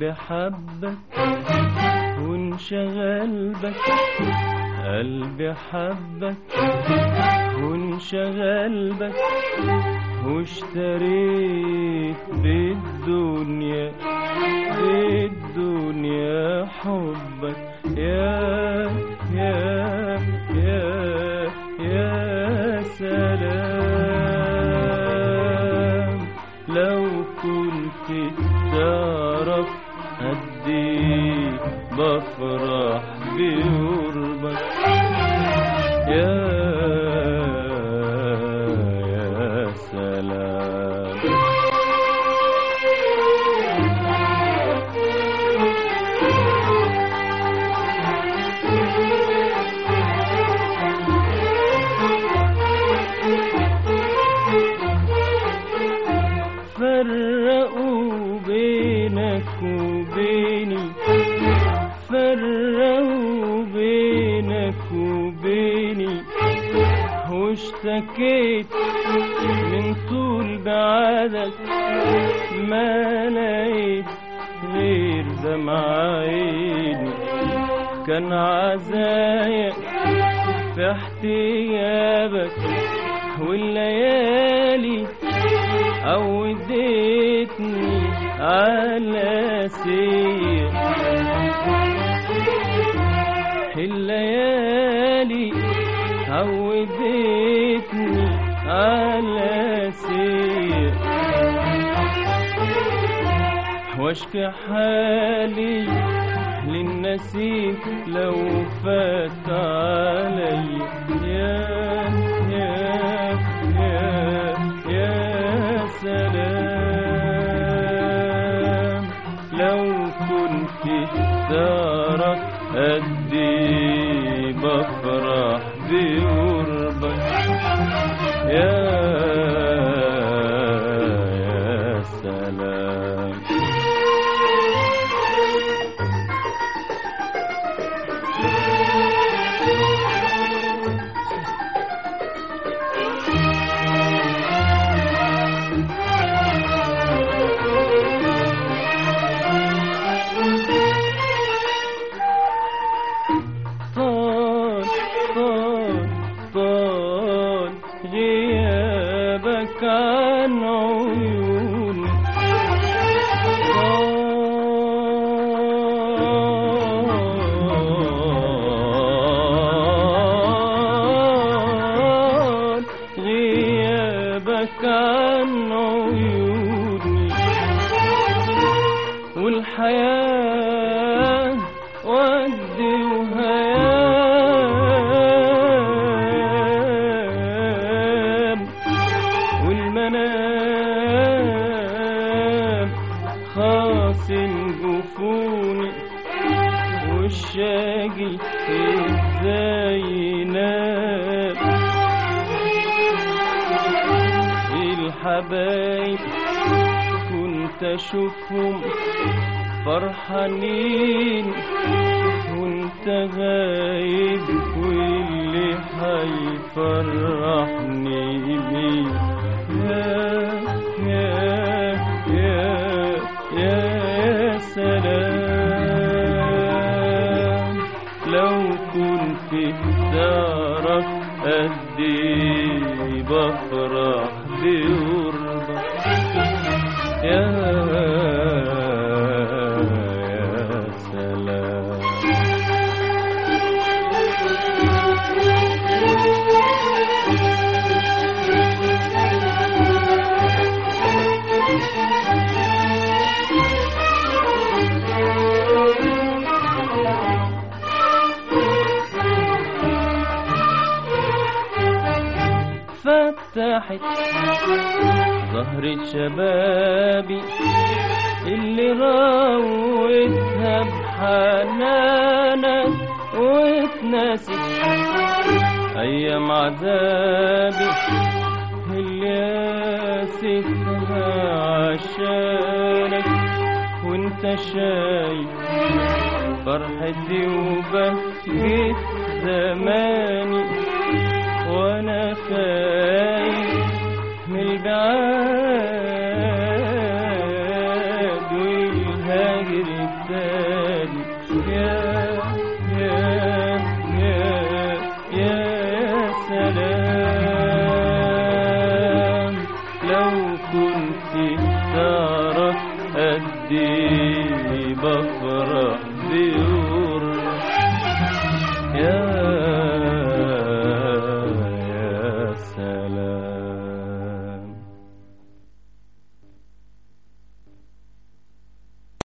قلبي حبك وانشغل بك قلبي حبك وانشغل بك واشتريت بالدنيا بالدنيا حبك. يا بفرح بقربك واشتكيت من طول بعدك ما لقيت غير دمع عيني كان عزايا في احتيابك والليالي عودتني على واشكي حالي للنسيم لو فات علي. يا يا يا يا سلام. لو كنت قد إيه بفرح بقربك يا عن عيوني والحياة ود وهيام والمنام خاصم جفوني والشاقي الحبايب كنت اشوفهم فرحانين وانت غايب واللي حيفرحني بيه يا يا فتحت ظهر شبابي اللي راوتها بحنانك واتنست أيام عذابي اللي قاستها عشانك. وانت شايف فرحتي وبهجة زماني. شايف من البعاد والهاجر التاني يا يا يا يا سلام. لو كنت تعرف قد إيه